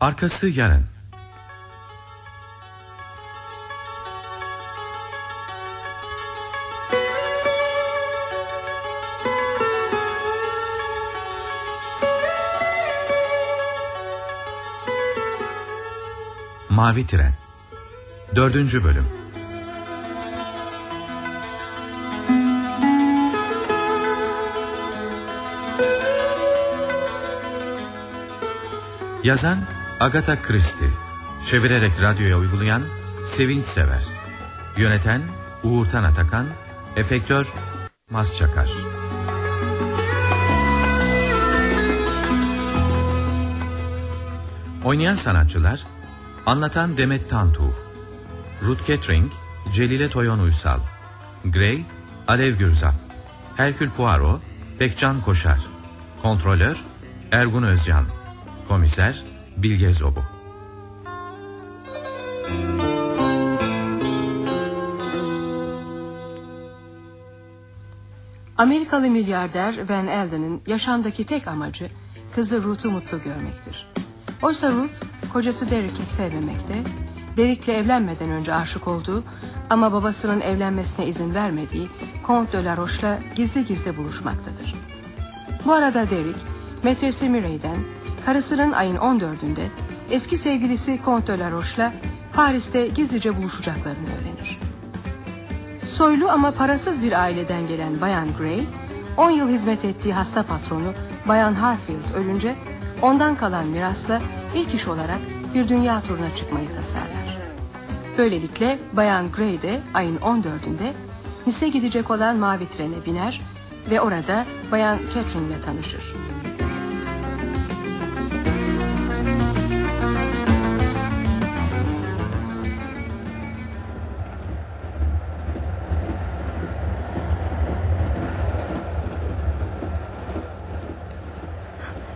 Arkası yarın. Mavi Tren Dördüncü Bölüm Yazan Agatha Christie Çevirerek radyoya uygulayan Sevinç Sever. Yöneten Uğurtan Atakan Efektör Mas Çakar. Oynayan sanatçılar Anlatan Demet Tantuh Ruth Kettering Celile Toyon Uysal Gray Alev Gürzap Herkül Poirot Pekcan Koşar Kontrolör Ergun Özcan Komiser Bilge Zobu Amerikalı milyarder Van Alden'ın yaşamdaki tek amacı kızı Ruth'u mutlu görmektir. Oysa Ruth kocası Derek'i sevmemekte, Derek'le evlenmeden önce aşık olduğu ama babasının evlenmesine izin vermediği Comte de la Roche'la gizli gizli buluşmaktadır. Bu arada Derek, metresi Mirey'den karısının ayın 14'ünde eski sevgilisi Comte de la Roche'la Paris'te gizlice buluşacaklarını öğrenir. Soylu ama parasız bir aileden gelen Bayan Gray, 10 yıl hizmet ettiği hasta patronu Bayan Harfield ölünce ondan kalan mirasla ilk iş olarak bir dünya turuna çıkmayı tasarlar. Böylelikle Bayan Gray de ayın 14'ünde Nice gidecek olan mavi trene biner ve orada Bayan Catherine ile tanışır.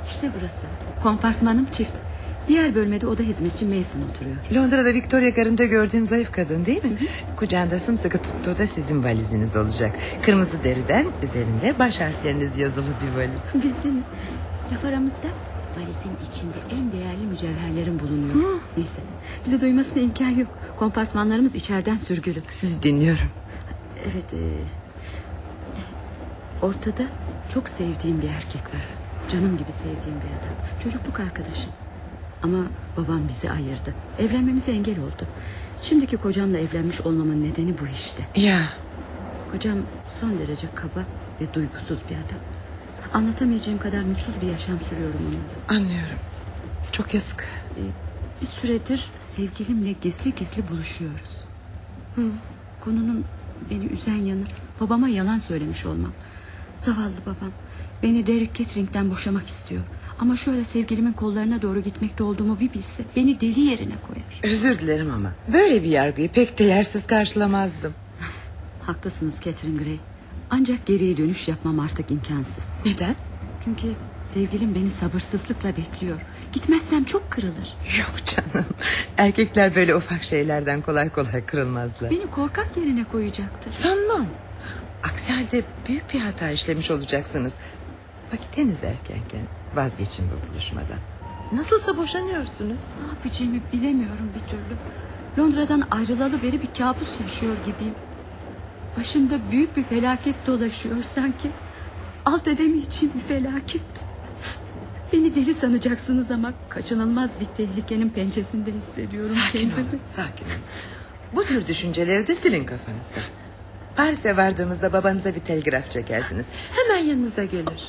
İşte burası. Kompartmanım çift. Diğer bölmede oda hizmetçi Mason oturuyor. Londra'da Victoria Garı'nda gördüğüm zayıf kadın değil mi? Kucağında sımsıkı tuttuğu da sizin valiziniz olacak. Kırmızı deriden üzerinde baş harfleriniz yazılı bir valiz. Bildiniz. Laf aramızda valizin içinde en değerli mücevherlerin bulunuyor. Neyse bize duymasına imkan yok. Kompartmanlarımız içeriden sürgülü. Sizi dinliyorum. Evet. E, ortada çok sevdiğim bir erkek var. Canım gibi sevdiğim bir adam. Çocukluk arkadaşım. Ama babam bizi ayırdı. Evlenmemize engel oldu. Şimdiki kocamla evlenmiş olmamın nedeni bu işte. Ya Kocam son derece kaba ve duygusuz bir adam. Anlatamayacağım kadar mutsuz bir yaşam sürüyorum onunla. anlıyorum. Çok yazık. Ee, bir süredir sevgilimle gizli gizli buluşuyoruz. Konunun beni üzen yanı babama yalan söylemiş olmam. Zavallı babam beni Derek Kettering'den boşamak istiyor. Ama şöyle sevgilimin kollarına doğru gitmekte olduğumu bir bilse beni deli yerine koyar. Özür dilerim ama böyle bir yargıyı pek de yersiz karşılamazdım. Haklısınız Catherine Gray. Ancak geriye dönüş yapmam artık imkansız. Neden? Çünkü sevgilim beni sabırsızlıkla bekliyor. Gitmezsem çok kırılır. Yok canım. Erkekler böyle ufak şeylerden kolay kolay kırılmazlar. Beni korkak yerine koyacaktı. Sanmam. Aksi halde büyük bir hata işlemiş olacaksınız. Vakit henüz erkenken vazgeçin bu buluşmadan. Nasılsa boşanıyorsunuz. Ne yapacağımı bilemiyorum bir türlü. Londra'dan ayrılalı beri bir kabus yaşıyor gibiyim. Başımda büyük bir felaket dolaşıyor sanki. Alt edemeyeceğim bir felaket. Beni deli sanacaksınız ama kaçınılmaz bir tehlikenin pençesinde hissediyorum Sakin kendimi. olun, sakin olun. Bu tür düşünceleri de silin kafanızdan. Paris'e vardığımızda babanıza bir telgraf çekersiniz. Hemen yanınıza gelir.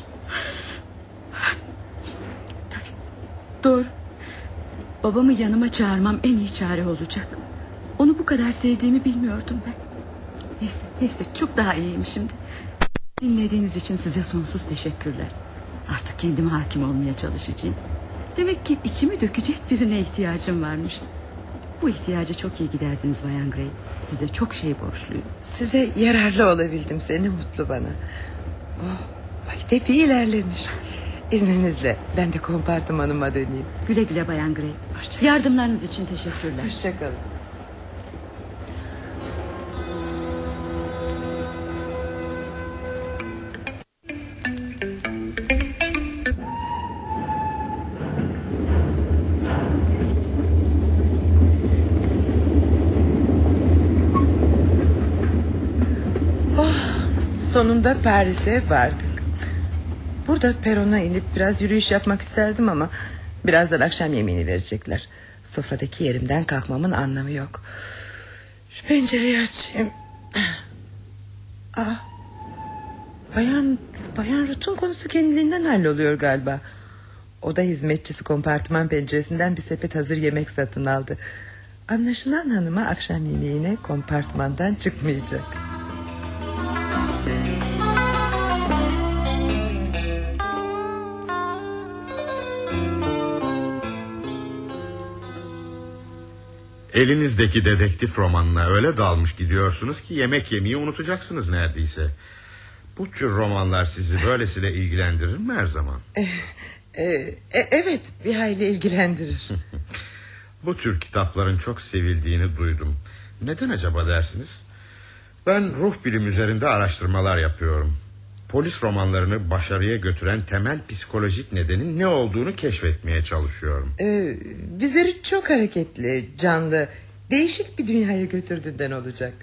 Doğru. Babamı yanıma çağırmam en iyi çare olacak. Onu bu kadar sevdiğimi bilmiyordum ben. Neyse, neyse çok daha iyiyim şimdi. Dinlediğiniz için size sonsuz teşekkürler. Artık kendime hakim olmaya çalışacağım. Demek ki içimi dökecek birine ihtiyacım varmış. Bu ihtiyacı çok iyi giderdiniz Bayan Gray. Size çok şey borçluyum. Size yararlı olabildim seni mutlu bana. Oh, vakit epey ilerlemiş. İzninizle ben de kompartımanıma döneyim. Güle güle Bayan Gray. Hoşçakalın. Yardımlarınız için teşekkürler. Hoşçakalın. Oh, sonunda Paris'e vardık. Burada perona inip biraz yürüyüş yapmak isterdim ama... ...birazdan akşam yemeğini verecekler. Sofradaki yerimden kalkmamın anlamı yok. Şu pencereyi açayım. Aa, bayan, bayan Rut'un konusu kendiliğinden halloluyor galiba. Oda hizmetçisi kompartıman penceresinden bir sepet hazır yemek satın aldı. Anlaşılan hanıma akşam yemeğine kompartmandan çıkmayacak. Elinizdeki dedektif romanına öyle dalmış gidiyorsunuz ki yemek yemeyi unutacaksınız neredeyse. Bu tür romanlar sizi böylesine ilgilendirir mi her zaman? Ee, e, evet bir hayli ilgilendirir. Bu tür kitapların çok sevildiğini duydum. Neden acaba dersiniz? Ben ruh bilim üzerinde araştırmalar yapıyorum. Polis romanlarını başarıya götüren temel psikolojik nedenin ne olduğunu keşfetmeye çalışıyorum. Ee, bizleri çok hareketli, canlı, değişik bir dünyaya götürdüğünden olacak.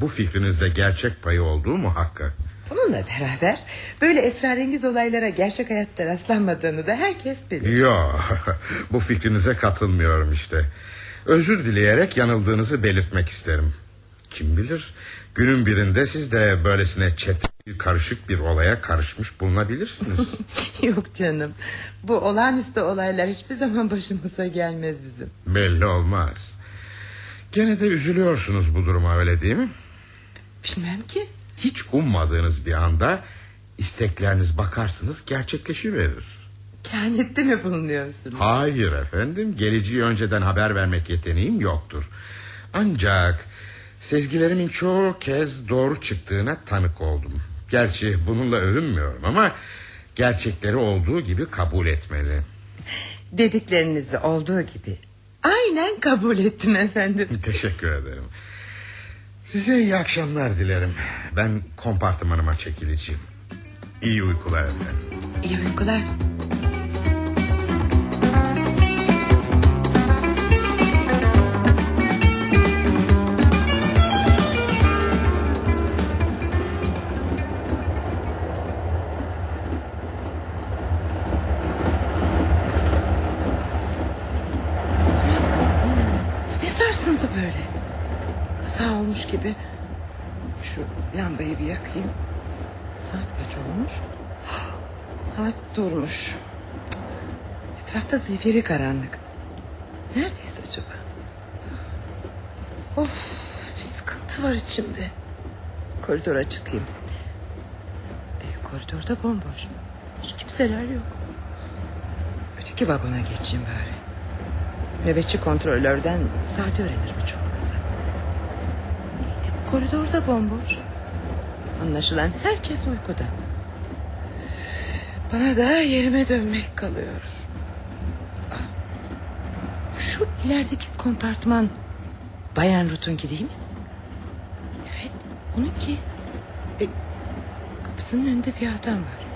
Bu fikrinizde gerçek payı olduğu muhakkak. Bununla beraber böyle esrarengiz olaylara gerçek hayatta rastlanmadığını da herkes bilir. Yok bu fikrinize katılmıyorum işte. Özür dileyerek yanıldığınızı belirtmek isterim. Kim bilir günün birinde siz de böylesine çetrefil karışık bir olaya karışmış bulunabilirsiniz. Yok canım bu olağanüstü olaylar hiçbir zaman başımıza gelmez bizim. Belli olmaz. Gene de üzülüyorsunuz bu duruma öyle değil mi? Bilmem ki. Hiç ummadığınız bir anda istekleriniz bakarsınız gerçekleşiverir. Kehanette mi bulunuyorsunuz? Hayır efendim geleceği önceden haber vermek yeteneğim yoktur. Ancak sezgilerimin çoğu kez doğru çıktığına tanık oldum. Gerçi bununla övünmüyorum ama gerçekleri olduğu gibi kabul etmeli. Dediklerinizi olduğu gibi aynen kabul ettim efendim. Teşekkür ederim. Size iyi akşamlar dilerim. Ben kompartımanıma çekileceğim. İyi uykular efendim. İyi uykular. Lambayı bir yakayım. Saat kaç olmuş? Saat durmuş. Etrafta zifiri karanlık. Neredeyiz acaba? Of bir sıkıntı var içimde. Koridora çıkayım. E, koridorda bomboş. Hiç kimseler yok. Öteki vagona geçeyim bari. Nöbetçi kontrolörden saati öğrenirim hiç olmazsa. Bu koridorda bomboş. Anlaşılan herkes uykuda. Bana da yerime dönmek kalıyor. Ah, Şu ilerideki kompartman Bayan Rut'unki değil mi? Evet onunki. E, kapısının önünde bir adam var.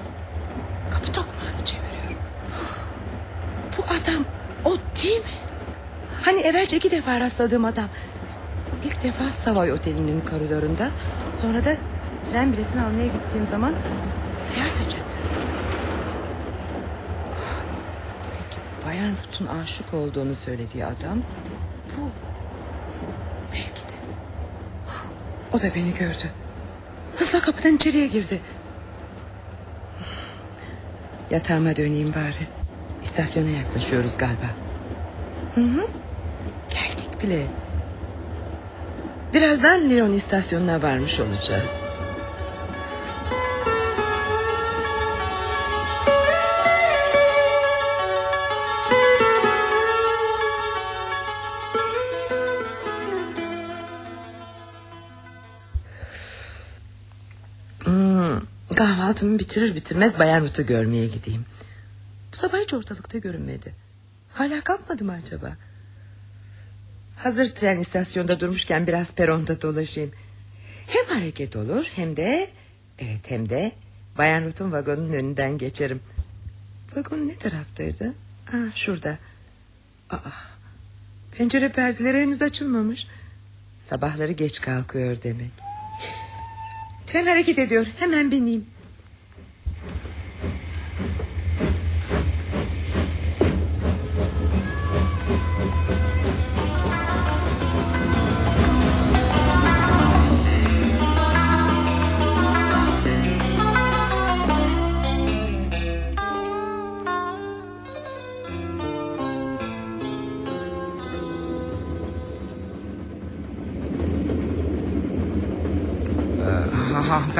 Kapı tokmağını çeviriyor. Bu adam o değil mi? Hani evvelce iki defa rastladığım adam. İlk defa Savoy Oteli'nin koridorunda. Sonra da tren biletini almaya gittiğim zaman seyahat. Ah, Belki Bayan Ruth'un aşık olduğunu söylediği adam bu. Belki de. O da beni gördü. Hızla kapıdan içeriye girdi. Yatağıma döneyim bari. İstasyona yaklaşıyoruz galiba. Hı hı. Geldik bile. Birazdan Lyon istasyonuna varmış olacağız. Kahvaltımı bitirir bitirmez Bayan Ruth'u görmeye gideyim. Bu sabah hiç ortalıkta görünmedi. Hala kalkmadı mı acaba? Hazır tren istasyonda durmuşken biraz peronda dolaşayım. Hem hareket olur hem de... Evet hem de Bayan Ruth'un vagonun önünden geçerim. Vagon ne taraftaydı? Aa, şurada. Aa, pencere perdeleri henüz açılmamış. Sabahları geç kalkıyor demek. Tren hareket ediyor. Hemen bineyim.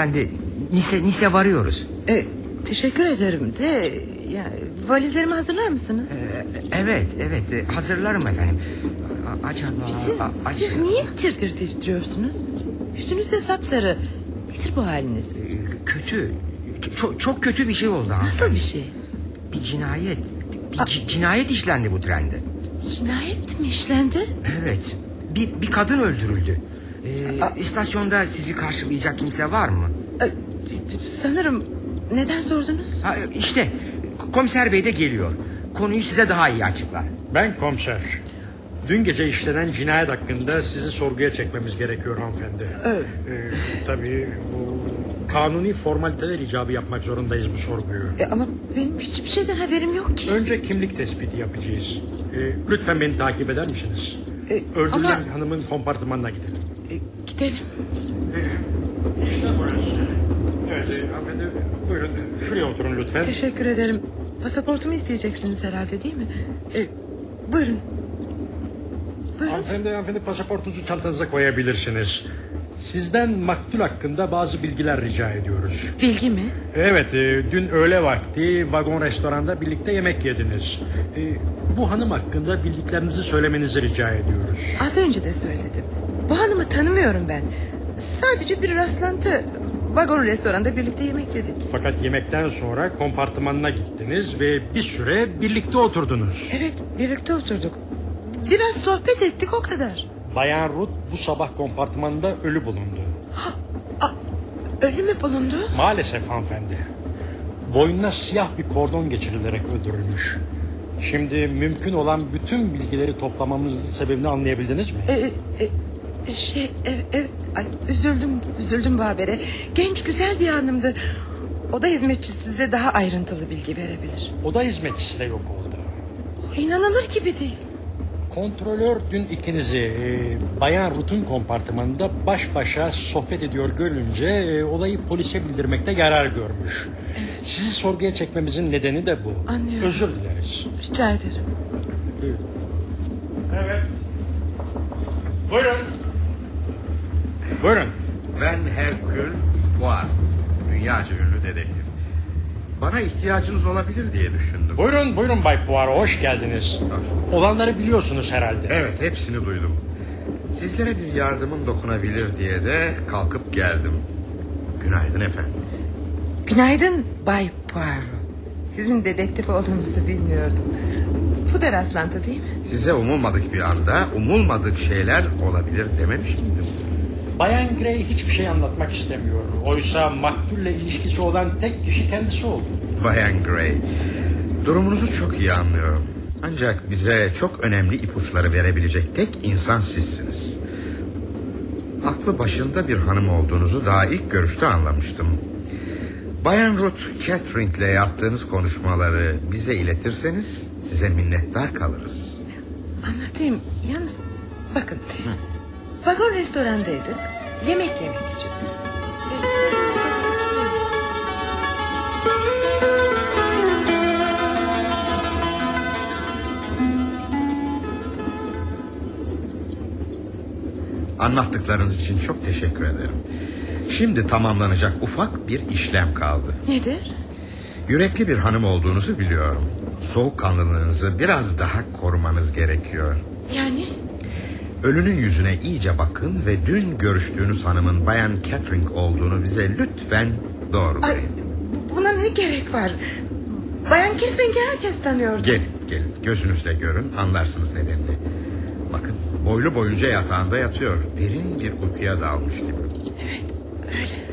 Hanımefendi Nice, Nice varıyoruz. E, teşekkür ederim de yani valizlerimi hazırlar mısınız? Ee, evet evet e, hazırlarım efendim. A- Acaba... siz, a- siz niye tir tir titriyorsunuz? Yüzünüz de sapsarı. Nedir bu haliniz? Ee, Kötü. Çok, çok kötü bir şey oldu Nasıl bir şey? Bir cinayet. Bir ci- cinayet işlendi bu trende. Cinayet mi işlendi? Evet. Bir, bir kadın öldürüldü. Ee, istasyonda sizi karşılayacak kimse var mı? E, sanırım neden sordunuz? Ha, işte komiser bey de geliyor. Konuyu size daha iyi açıklar. Ben komiser. Dün gece işlenen cinayet hakkında sizi sorguya çekmemiz gerekiyor hanımefendi. Evet. Ee, tabii bu kanuni formaliteler icabı yapmak zorundayız bu sorguyu. E, ama benim hiçbir şeyden haberim yok ki. Önce kimlik tespiti yapacağız. Ee, lütfen beni takip eder misiniz? E, Öldürülen ama- hanımın kompartımanına gidelim. Gidelim. İşte burası. Evet hanımefendi buyurun şuraya oturun lütfen. Teşekkür ederim. Pasaportumu isteyeceksiniz herhalde değil mi? E, buyurun. Buyurun. Hanımefendi, hanımefendi pasaportunuzu çantanıza koyabilirsiniz. Sizden maktul hakkında bazı bilgiler rica ediyoruz. Bilgi mi? Evet, e, dün öğle vakti vagon restoranda birlikte yemek yediniz. E, bu hanım hakkında bildiklerinizi söylemenizi rica ediyoruz. Az önce de söyledim. Bu hanımı tanımıyorum ben. Sadece bir rastlantı. Vagon restoranda birlikte yemek yedik. Fakat yemekten sonra kompartımanına gittiniz ve bir süre birlikte oturdunuz. Evet birlikte oturduk. Biraz sohbet ettik o kadar. Bayan Ruth bu sabah kompartımanında ölü bulundu. Ölü mü bulundu? Maalesef hanımefendi. Boynuna siyah bir kordon geçirilerek öldürülmüş. Şimdi mümkün olan bütün bilgileri toplamamızın sebebini anlayabildiniz mi? E, e, şey e, e, ay, üzüldüm üzüldüm bu habere. Genç güzel bir hanımdı. Oda hizmetçisi size daha ayrıntılı bilgi verebilir. Oda hizmetçisi de yok oldu. İnanılır gibi değil. Kontrolör dün ikinizi e, Bayan Ruth'un kompartımanında baş başa sohbet ediyor görünce e, olayı polise bildirmekte yarar görmüş. Sizi sorguya çekmemizin nedeni de bu. Anlıyorum. Özür dileriz. Rica ederim. Evet. Bana ihtiyacınız olabilir diye düşündüm. Buyurun buyurun Bay Poirot hoş geldiniz. Olanları biliyorsunuz herhalde. Evet hepsini duydum. Sizlere bir yardımım dokunabilir diye de kalkıp geldim. Günaydın efendim. Günaydın Bay Poirot. Sizin dedektif olduğunuzu bilmiyordum. Bu da rastlantı değil mi? Size umulmadık bir anda umulmadık şeyler olabilir dememiş miydim? Bayan Gray hiçbir şey anlatmak istemiyor. Oysa maktulle ilişkisi olan tek kişi kendisi oldu. Bayan Gray, durumunuzu çok iyi anlıyorum. Ancak bize çok önemli ipuçları verebilecek tek insan sizsiniz. Aklı başında bir hanım olduğunuzu daha ilk görüşte anlamıştım. Bayan Ruth Catherine ile yaptığınız konuşmaları bize iletirseniz size minnettar kalırız. Anlatayım. Yalnız bakın. Vagon restorandaydık. Yemek yemek için. Anlattıklarınız için çok teşekkür ederim. Şimdi tamamlanacak ufak bir işlem kaldı. Nedir? Yürekli bir hanım olduğunuzu biliyorum. Soğukkanlılığınızı biraz daha korumanız gerekiyor. Yani? Ölünün yüzüne iyice bakın ve dün görüştüğünüz hanımın Bayan Catherine olduğunu bize lütfen Ay, doğrulayın. buna ne gerek var? Bayan Catherine'i herkes tanıyordu. Gelin gelin gözünüzle görün anlarsınız nedenini. Bakın boylu boyunca yatağında yatıyor. Derin bir uykuya dalmış gibi. Evet öyle.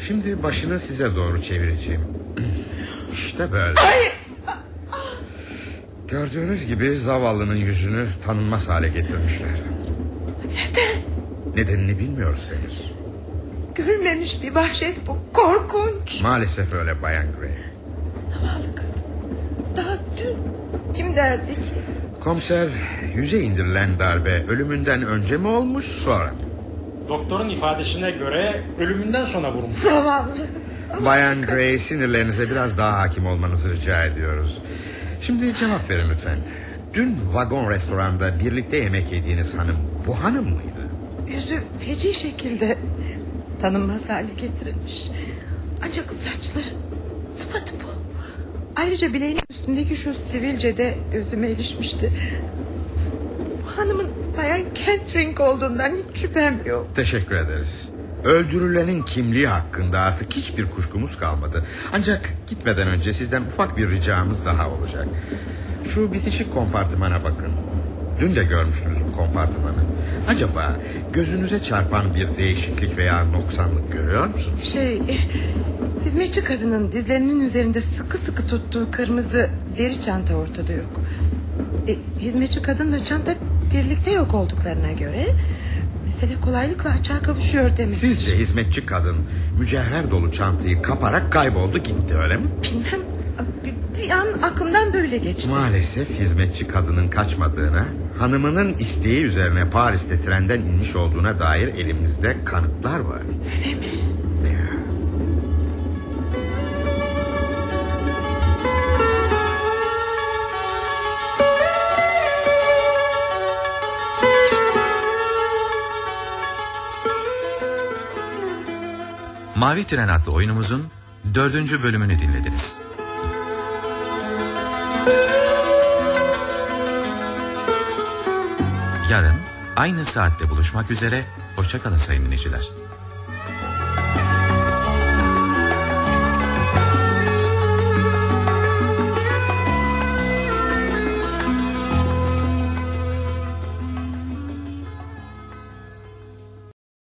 Şimdi başını size doğru çevireceğim. İşte böyle. Gördüğünüz gibi zavallının yüzünü tanınmaz hale getirmişler. Neden? Nedenini bilmiyoruz henüz. Görülmemiş bir vahşet bu. Korkunç. Maalesef öyle Bayan Gray. Zavallı kadın. Daha dün kim derdi ki? Komiser yüze indirilen darbe ölümünden önce mi olmuş sonra mı? Doktorun ifadesine göre ölümünden sonra vurmuş. Zavallı. Bayan Gray sinirlerinize biraz daha hakim olmanızı rica ediyoruz. Şimdi cevap verin lütfen. Dün vagon restoranda birlikte yemek yediğiniz hanım bu hanım mıydı? Yüzü feci şekilde tanınmaz hale getirilmiş. Ancak saçları tıpatıp. Ayrıca bileğinin üstündeki şu sivilce de gözüme ilişmişti. Bu hanımın bayan Catherine olduğundan hiç şüphem yok. Teşekkür ederiz. Öldürülenin kimliği hakkında artık hiçbir kuşkumuz kalmadı. Ancak gitmeden önce sizden ufak bir ricamız daha olacak. Şu bitişik kompartımana bakın. Dün de görmüştünüz bu kompartımanı. Acaba gözünüze çarpan bir değişiklik veya noksanlık görüyor musunuz? Şey hizmetçi kadının dizlerinin üzerinde sıkı sıkı tuttuğu kırmızı deri çanta ortada yok. E, hizmetçi kadınla çanta birlikte yok olduklarına göre mesele kolaylıkla açığa kavuşuyor demek. Sizce hizmetçi kadın mücevher dolu çantayı kaparak kayboldu gitti öyle mi? Bilmem bir, bir an aklımdan böyle geçti. Maalesef hizmetçi kadının kaçmadığına, hanımının isteği üzerine Paris'te trenden inmiş olduğuna dair elimizde kanıtlar var. Öyle mi? Mavi Tren adlı oyunumuzun dördüncü bölümünü dinlediniz. Yarın aynı saatte buluşmak üzere. Hoşçakalın sayın dinleyiciler.